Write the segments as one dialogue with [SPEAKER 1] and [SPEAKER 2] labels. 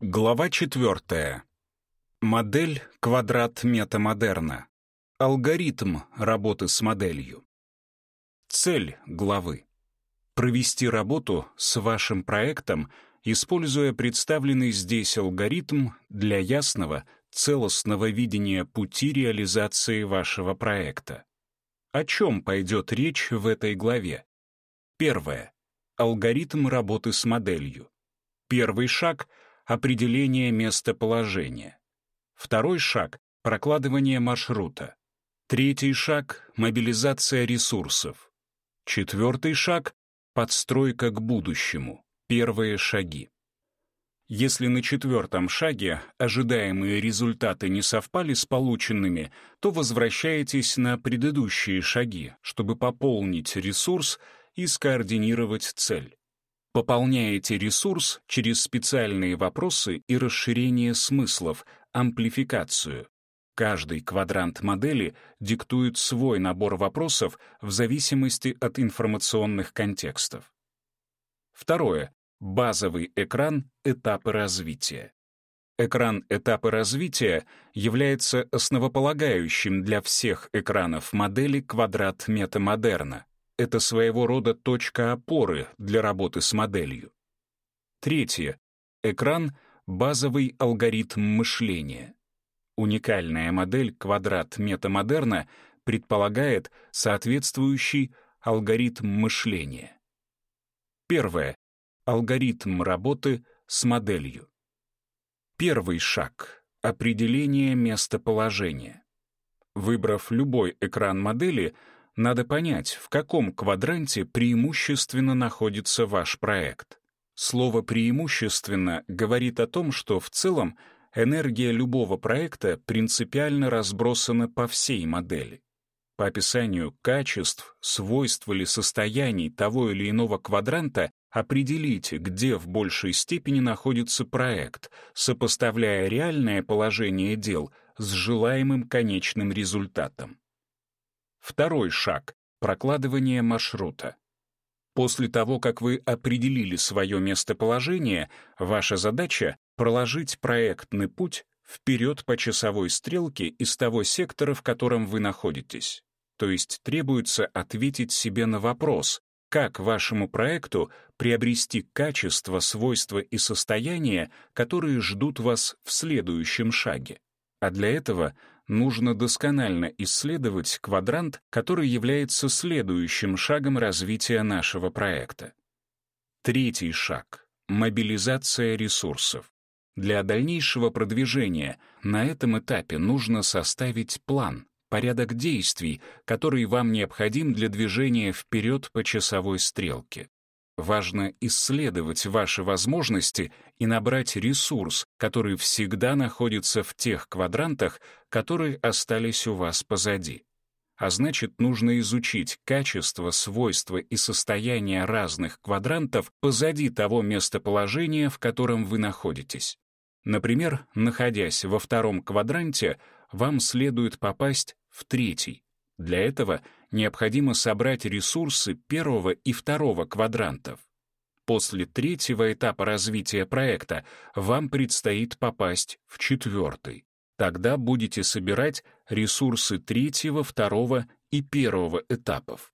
[SPEAKER 1] Глава четвертая. Модель квадрат метамодерна. Алгоритм работы с моделью. Цель главы. Провести работу с вашим проектом, используя представленный здесь алгоритм для ясного, целостного видения пути реализации вашего проекта. О чем пойдет речь в этой главе? Первое. Алгоритм работы с моделью. Первый шаг — определение местоположения. Второй шаг — прокладывание маршрута. Третий шаг — мобилизация ресурсов. Четвертый шаг — подстройка к будущему. Первые шаги. Если на четвертом шаге ожидаемые результаты не совпали с полученными, то возвращаетесь на предыдущие шаги, чтобы пополнить ресурс и скоординировать цель. Пополняете ресурс через специальные вопросы и расширение смыслов, амплификацию. Каждый квадрант модели диктует свой набор вопросов в зависимости от информационных контекстов. Второе. Базовый экран этапы развития. Экран этапы развития является основополагающим для всех экранов модели квадрат метамодерна это своего рода точка опоры для работы с моделью. Третье. Экран — базовый алгоритм мышления. Уникальная модель квадрат метамодерна предполагает соответствующий алгоритм мышления. Первое. Алгоритм работы с моделью. Первый шаг — определение местоположения. Выбрав любой экран модели — надо понять, в каком квадранте преимущественно находится ваш проект. Слово «преимущественно» говорит о том, что в целом энергия любого проекта принципиально разбросана по всей модели. По описанию качеств, свойств или состояний того или иного квадранта определите, где в большей степени находится проект, сопоставляя реальное положение дел с желаемым конечным результатом. Второй шаг — прокладывание маршрута. После того, как вы определили свое местоположение, ваша задача — проложить проектный путь вперед по часовой стрелке из того сектора, в котором вы находитесь. То есть требуется ответить себе на вопрос, как вашему проекту приобрести качество, свойства и состояния, которые ждут вас в следующем шаге. А для этого нужно досконально исследовать квадрант, который является следующим шагом развития нашего проекта. Третий шаг — мобилизация ресурсов. Для дальнейшего продвижения на этом этапе нужно составить план, порядок действий, который вам необходим для движения вперед по часовой стрелке. Важно исследовать ваши возможности и набрать ресурс, который всегда находится в тех квадрантах, которые остались у вас позади. А значит, нужно изучить качество, свойства и состояние разных квадрантов позади того местоположения, в котором вы находитесь. Например, находясь во втором квадранте, вам следует попасть в третий. Для этого необходимо собрать ресурсы первого и второго квадрантов. После третьего этапа развития проекта вам предстоит попасть в четвертый. Тогда будете собирать ресурсы третьего, второго и первого этапов.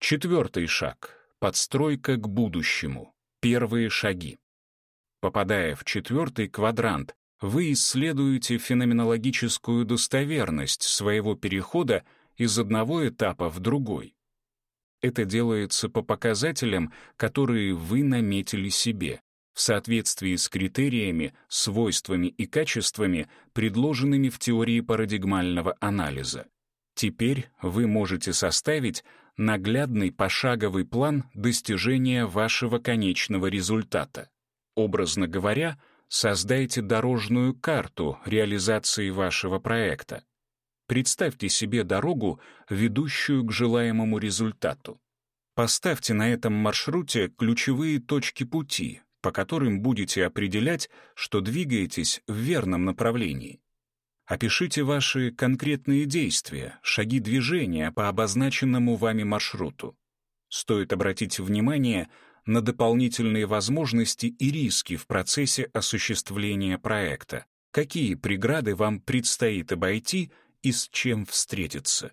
[SPEAKER 1] Четвертый шаг — подстройка к будущему. Первые шаги. Попадая в четвертый квадрант, вы исследуете феноменологическую достоверность своего перехода из одного этапа в другой. Это делается по показателям, которые вы наметили себе, в соответствии с критериями, свойствами и качествами, предложенными в теории парадигмального анализа. Теперь вы можете составить наглядный пошаговый план достижения вашего конечного результата. Образно говоря, создайте дорожную карту реализации вашего проекта. Представьте себе дорогу, ведущую к желаемому результату. Поставьте на этом маршруте ключевые точки пути, по которым будете определять, что двигаетесь в верном направлении. Опишите ваши конкретные действия, шаги движения по обозначенному вами маршруту. Стоит обратить внимание на дополнительные возможности и риски в процессе осуществления проекта, какие преграды вам предстоит обойти и с чем встретиться.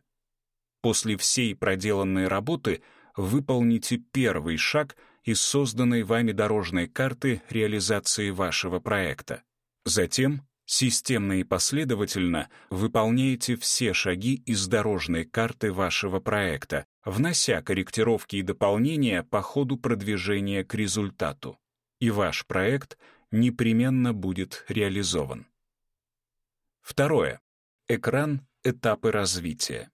[SPEAKER 1] После всей проделанной работы выполните первый шаг из созданной вами дорожной карты реализации вашего проекта. Затем системно и последовательно выполняете все шаги из дорожной карты вашего проекта, внося корректировки и дополнения по ходу продвижения к результату. И ваш проект непременно будет реализован. Второе. Экран «Этапы развития».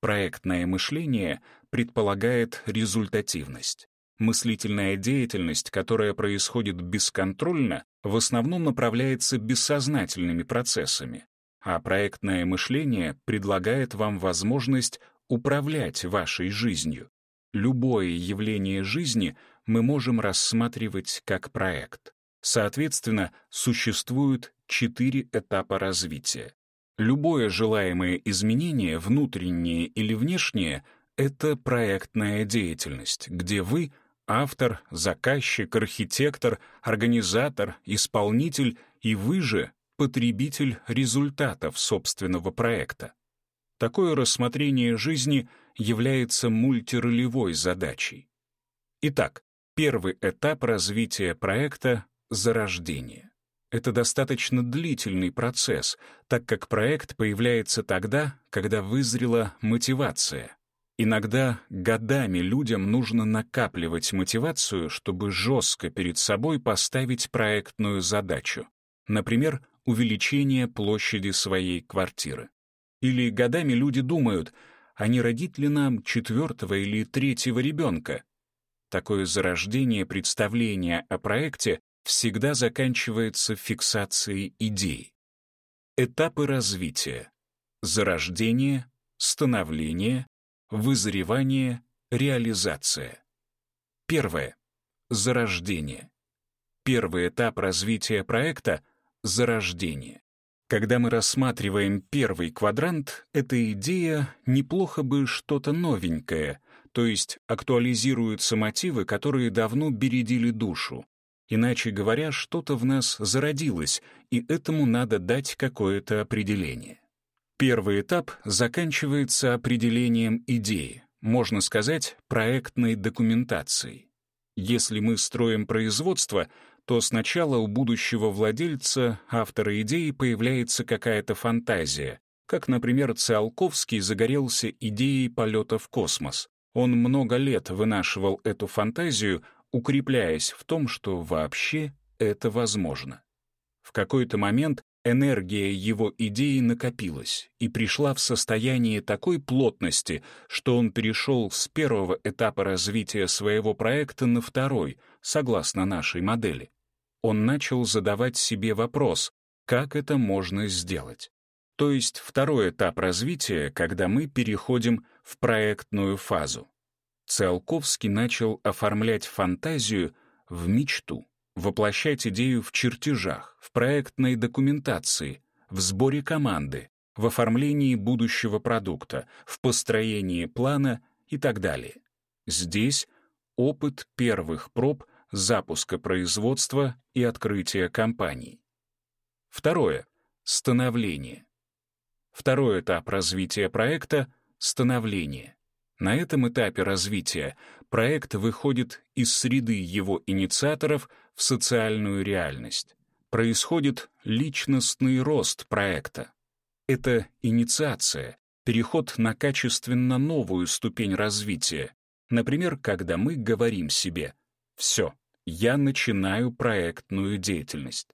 [SPEAKER 1] Проектное мышление предполагает результативность. Мыслительная деятельность, которая происходит бесконтрольно, в основном направляется бессознательными процессами, а проектное мышление предлагает вам возможность управлять вашей жизнью. Любое явление жизни мы можем рассматривать как проект. Соответственно, существуют четыре этапа развития. Любое желаемое изменение, внутреннее или внешнее, это проектная деятельность, где вы — автор, заказчик, архитектор, организатор, исполнитель и вы же — потребитель результатов собственного проекта. Такое рассмотрение жизни является мультиролевой задачей. Итак, первый этап развития проекта — зарождение. Это достаточно длительный процесс, так как проект появляется тогда, когда вызрела мотивация. Иногда годами людям нужно накапливать мотивацию, чтобы жестко перед собой поставить проектную задачу. Например, увеличение площади своей квартиры. Или годами люди думают, а не родить ли нам четвертого или третьего ребенка? Такое зарождение представления о проекте всегда заканчивается фиксацией идей. Этапы развития. Зарождение, становление, вызревание, реализация. Первое. Зарождение. Первый этап развития проекта — зарождение. Когда мы рассматриваем первый квадрант, эта идея неплохо бы что-то новенькое, то есть актуализируются мотивы, которые давно бередили душу, Иначе говоря, что-то в нас зародилось, и этому надо дать какое-то определение. Первый этап заканчивается определением идеи, можно сказать, проектной документацией. Если мы строим производство, то сначала у будущего владельца, автора идеи, появляется какая-то фантазия, как, например, Циолковский загорелся идеей полета в космос. Он много лет вынашивал эту фантазию, укрепляясь в том, что вообще это возможно. В какой-то момент энергия его идеи накопилась и пришла в состояние такой плотности, что он перешел с первого этапа развития своего проекта на второй, согласно нашей модели. Он начал задавать себе вопрос, как это можно сделать. То есть второй этап развития, когда мы переходим в проектную фазу. Циолковский начал оформлять фантазию в мечту, воплощать идею в чертежах, в проектной документации, в сборе команды, в оформлении будущего продукта, в построении плана и так далее. Здесь опыт первых проб запуска производства и открытия компаний. Второе. Становление. Второй этап развития проекта — становление. На этом этапе развития проект выходит из среды его инициаторов в социальную реальность. Происходит личностный рост проекта. Это инициация, переход на качественно новую ступень развития. Например, когда мы говорим себе «Все, я начинаю проектную деятельность».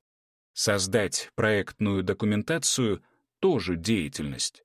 [SPEAKER 1] Создать проектную документацию — тоже деятельность.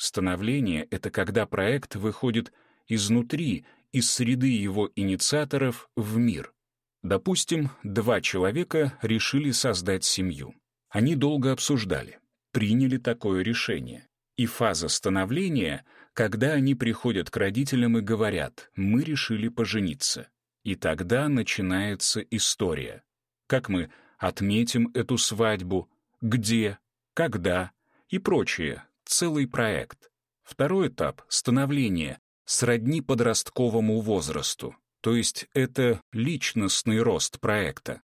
[SPEAKER 1] Становление — это когда проект выходит изнутри, из среды его инициаторов в мир. Допустим, два человека решили создать семью. Они долго обсуждали, приняли такое решение. И фаза становления, когда они приходят к родителям и говорят «мы решили пожениться». И тогда начинается история. Как мы отметим эту свадьбу, где, когда и прочее, целый проект. Второй этап — становление, сродни подростковому возрасту. то есть это личностный рост проекта.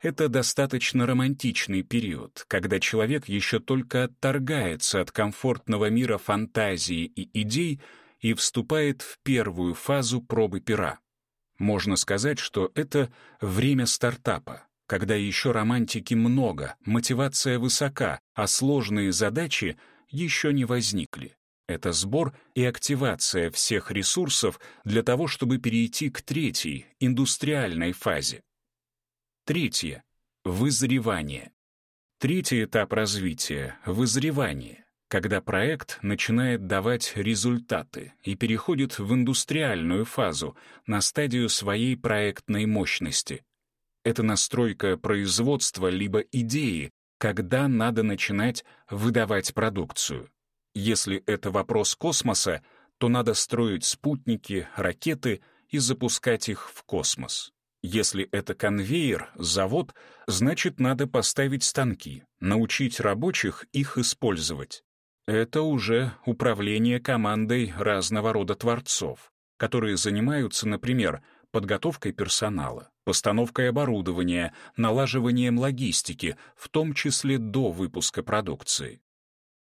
[SPEAKER 1] Это достаточно романтичный период, когда человек еще только отторгается от комфортного мира фантазии и идей и вступает в первую фазу пробы пера. Можно сказать, что это время стартапа, когда еще романтики много, мотивация высока, а сложные задачи еще не возникли. Это сбор и активация всех ресурсов для того, чтобы перейти к третьей, индустриальной фазе. Третье. Вызревание. Третий этап развития — вызревание, когда проект начинает давать результаты и переходит в индустриальную фазу, на стадию своей проектной мощности. Это настройка производства либо идеи, когда надо начинать выдавать продукцию. Если это вопрос космоса, то надо строить спутники, ракеты и запускать их в космос. Если это конвейер, завод, значит, надо поставить станки, научить рабочих их использовать. Это уже управление командой разного рода творцов, которые занимаются, например, подготовкой персонала, постановкой оборудования, налаживанием логистики, в том числе до выпуска продукции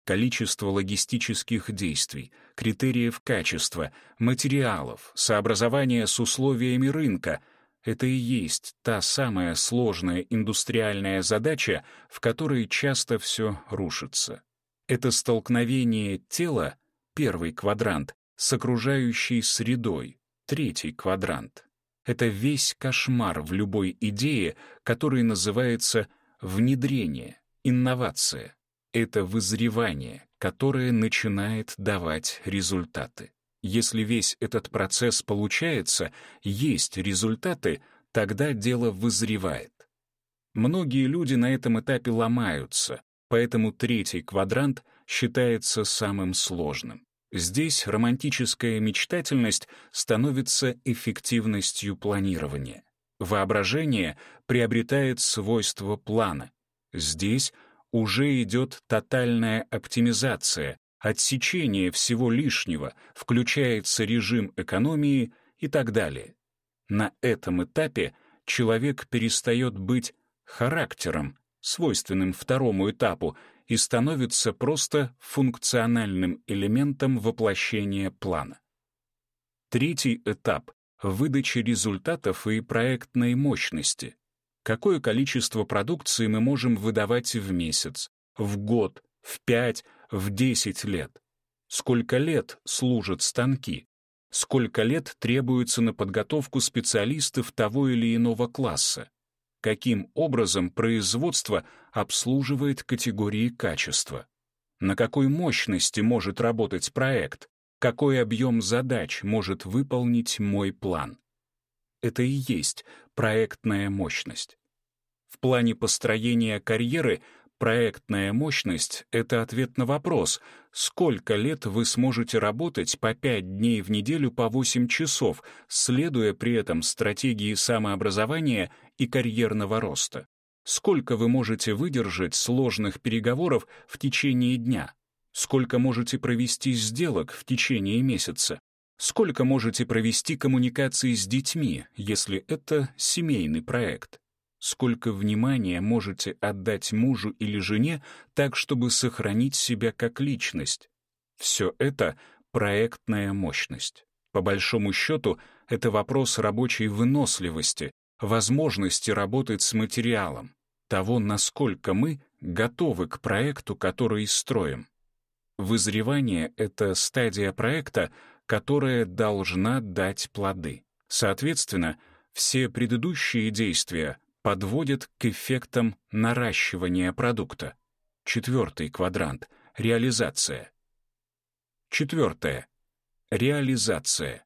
[SPEAKER 1] количество логистических действий, критериев качества, материалов, сообразования с условиями рынка — это и есть та самая сложная индустриальная задача, в которой часто все рушится. Это столкновение тела, первый квадрант, с окружающей средой, третий квадрант. Это весь кошмар в любой идее, который называется внедрение, инновация это вызревание, которое начинает давать результаты. Если весь этот процесс получается, есть результаты, тогда дело вызревает. Многие люди на этом этапе ломаются, поэтому третий квадрант считается самым сложным. Здесь романтическая мечтательность становится эффективностью планирования. Воображение приобретает свойство плана. Здесь — уже идет тотальная оптимизация, отсечение всего лишнего, включается режим экономии и так далее. На этом этапе человек перестает быть характером, свойственным второму этапу, и становится просто функциональным элементом воплощения плана. Третий этап — выдача результатов и проектной мощности какое количество продукции мы можем выдавать в месяц, в год, в пять, в десять лет. Сколько лет служат станки? Сколько лет требуется на подготовку специалистов того или иного класса? Каким образом производство обслуживает категории качества? На какой мощности может работать проект? Какой объем задач может выполнить мой план? Это и есть проектная мощность. В плане построения карьеры проектная мощность — это ответ на вопрос, сколько лет вы сможете работать по 5 дней в неделю по 8 часов, следуя при этом стратегии самообразования и карьерного роста. Сколько вы можете выдержать сложных переговоров в течение дня? Сколько можете провести сделок в течение месяца? Сколько можете провести коммуникации с детьми, если это семейный проект? Сколько внимания можете отдать мужу или жене так, чтобы сохранить себя как личность? Все это проектная мощность. По большому счету, это вопрос рабочей выносливости, возможности работать с материалом, того, насколько мы готовы к проекту, который строим. Вызревание — это стадия проекта, которая должна дать плоды. Соответственно, все предыдущие действия подводят к эффектам наращивания продукта. Четвертый квадрант — реализация. Четвертое — реализация.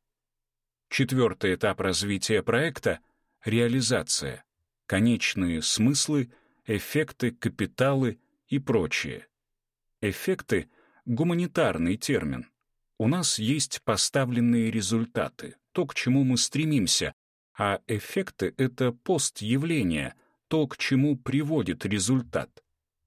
[SPEAKER 1] Четвертый этап развития проекта — реализация. Конечные смыслы, эффекты, капиталы и прочее. Эффекты — гуманитарный термин. У нас есть поставленные результаты, то, к чему мы стремимся, а эффекты — это пост-явления, то, к чему приводит результат.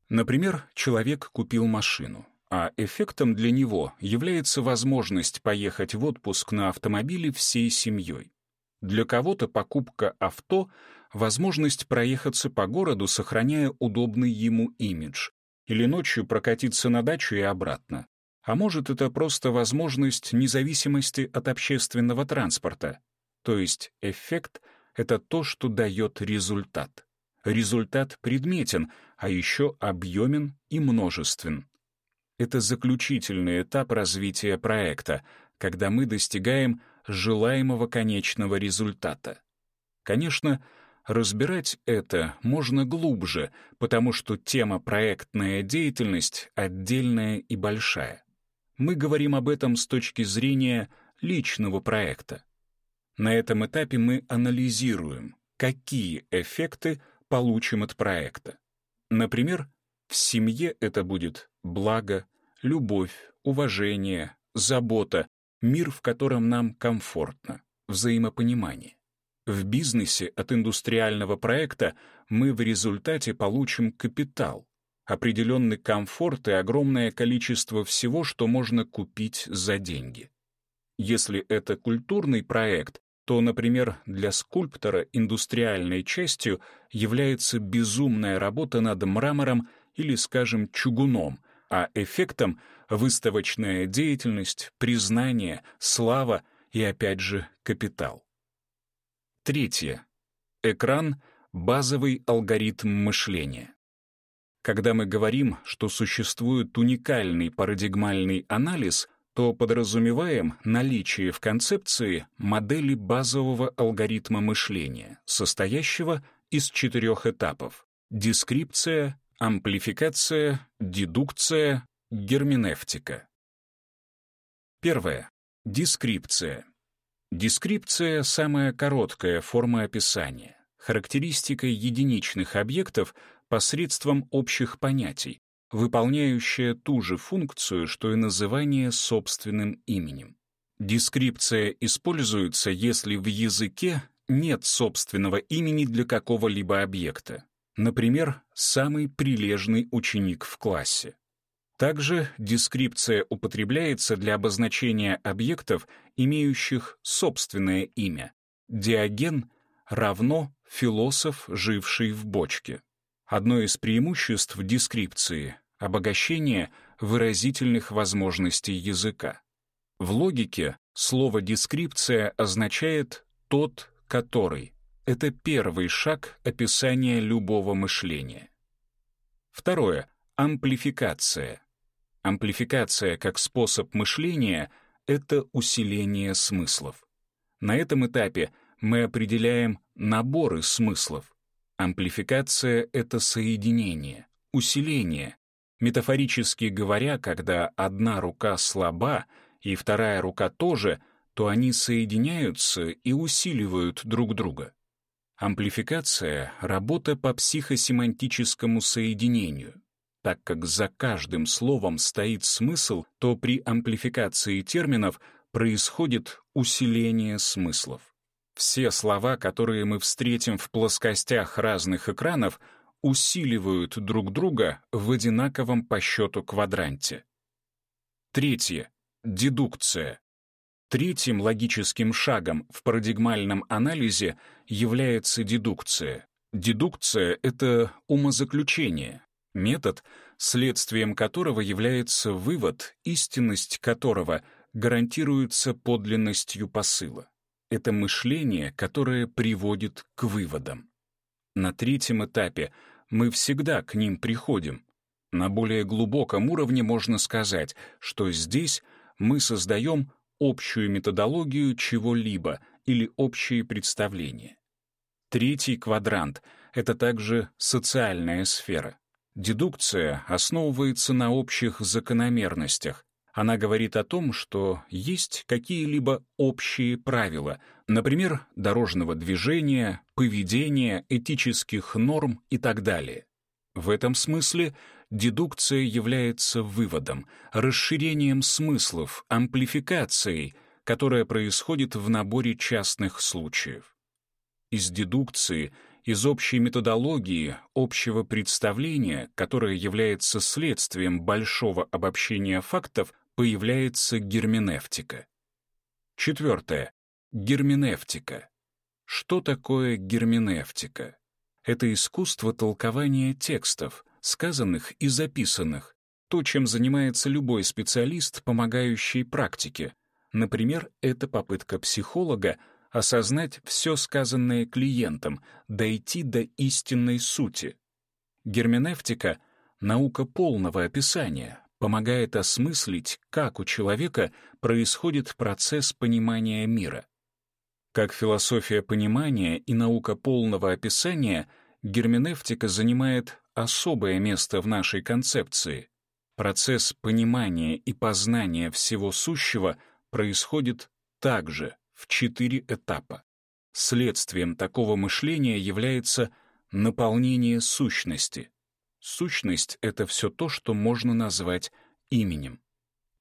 [SPEAKER 1] Например, человек купил машину, а эффектом для него является возможность поехать в отпуск на автомобиле всей семьей. Для кого-то покупка авто — возможность проехаться по городу, сохраняя удобный ему имидж, или ночью прокатиться на дачу и обратно. А может, это просто возможность независимости от общественного транспорта. То есть эффект — это то, что дает результат. Результат предметен, а еще объемен и множествен. Это заключительный этап развития проекта, когда мы достигаем желаемого конечного результата. Конечно, разбирать это можно глубже, потому что тема проектная деятельность отдельная и большая. Мы говорим об этом с точки зрения личного проекта. На этом этапе мы анализируем, какие эффекты получим от проекта. Например, в семье это будет благо, любовь, уважение, забота, мир, в котором нам комфортно, взаимопонимание. В бизнесе от индустриального проекта мы в результате получим капитал, определенный комфорт и огромное количество всего, что можно купить за деньги. Если это культурный проект, то, например, для скульптора индустриальной частью является безумная работа над мрамором или, скажем, чугуном, а эффектом — выставочная деятельность, признание, слава и, опять же, капитал. Третье. Экран — базовый алгоритм мышления. Когда мы говорим, что существует уникальный парадигмальный анализ, то подразумеваем наличие в концепции модели базового алгоритма мышления, состоящего из четырех этапов — дескрипция, амплификация, дедукция, герменевтика. Первое. Дескрипция. Дескрипция — самая короткая форма описания, характеристика единичных объектов посредством общих понятий, выполняющая ту же функцию, что и называние собственным именем. Дескрипция используется, если в языке нет собственного имени для какого-либо объекта. Например, самый прилежный ученик в классе. Также дескрипция употребляется для обозначения объектов, имеющих собственное имя. Диоген равно философ, живший в бочке. Одно из преимуществ дескрипции — обогащение выразительных возможностей языка. В логике слово «дескрипция» означает «тот, который». Это первый шаг описания любого мышления. Второе — амплификация. Амплификация как способ мышления — это усиление смыслов. На этом этапе мы определяем наборы смыслов, Амплификация — это соединение, усиление. Метафорически говоря, когда одна рука слаба и вторая рука тоже, то они соединяются и усиливают друг друга. Амплификация — работа по психосемантическому соединению. Так как за каждым словом стоит смысл, то при амплификации терминов происходит усиление смыслов. Все слова, которые мы встретим в плоскостях разных экранов, усиливают друг друга в одинаковом по счету квадранте. Третье. Дедукция. Третьим логическим шагом в парадигмальном анализе является дедукция. Дедукция — это умозаключение, метод, следствием которого является вывод, истинность которого гарантируется подлинностью посыла. Это мышление, которое приводит к выводам. На третьем этапе мы всегда к ним приходим. На более глубоком уровне можно сказать, что здесь мы создаем общую методологию чего-либо или общие представления. Третий квадрант — это также социальная сфера. Дедукция основывается на общих закономерностях, она говорит о том, что есть какие-либо общие правила, например, дорожного движения, поведения, этических норм и так далее. В этом смысле дедукция является выводом, расширением смыслов, амплификацией, которая происходит в наборе частных случаев. Из дедукции, из общей методологии, общего представления, которое является следствием большого обобщения фактов, появляется герменевтика. Четвертое. Герменевтика. Что такое герменевтика? Это искусство толкования текстов, сказанных и записанных, то, чем занимается любой специалист, помогающий практике. Например, это попытка психолога осознать все сказанное клиентом, дойти до истинной сути. Герменевтика — наука полного описания, помогает осмыслить, как у человека происходит процесс понимания мира. Как философия понимания и наука полного описания, герменевтика занимает особое место в нашей концепции. Процесс понимания и познания всего сущего происходит также в четыре этапа. Следствием такого мышления является наполнение сущности. Сущность — это все то, что можно назвать именем.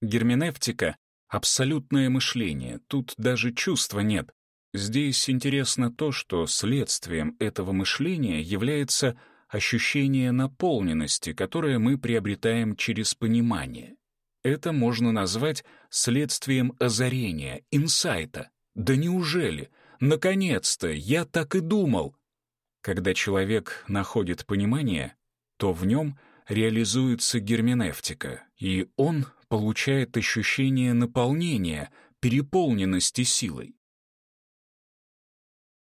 [SPEAKER 1] Герменевтика — абсолютное мышление, тут даже чувства нет, Здесь интересно то, что следствием этого мышления является ощущение наполненности, которое мы приобретаем через понимание. Это можно назвать следствием озарения, инсайта. Да неужели? Наконец-то! Я так и думал! Когда человек находит понимание, то в нем реализуется герменевтика, и он получает ощущение наполнения, переполненности силой.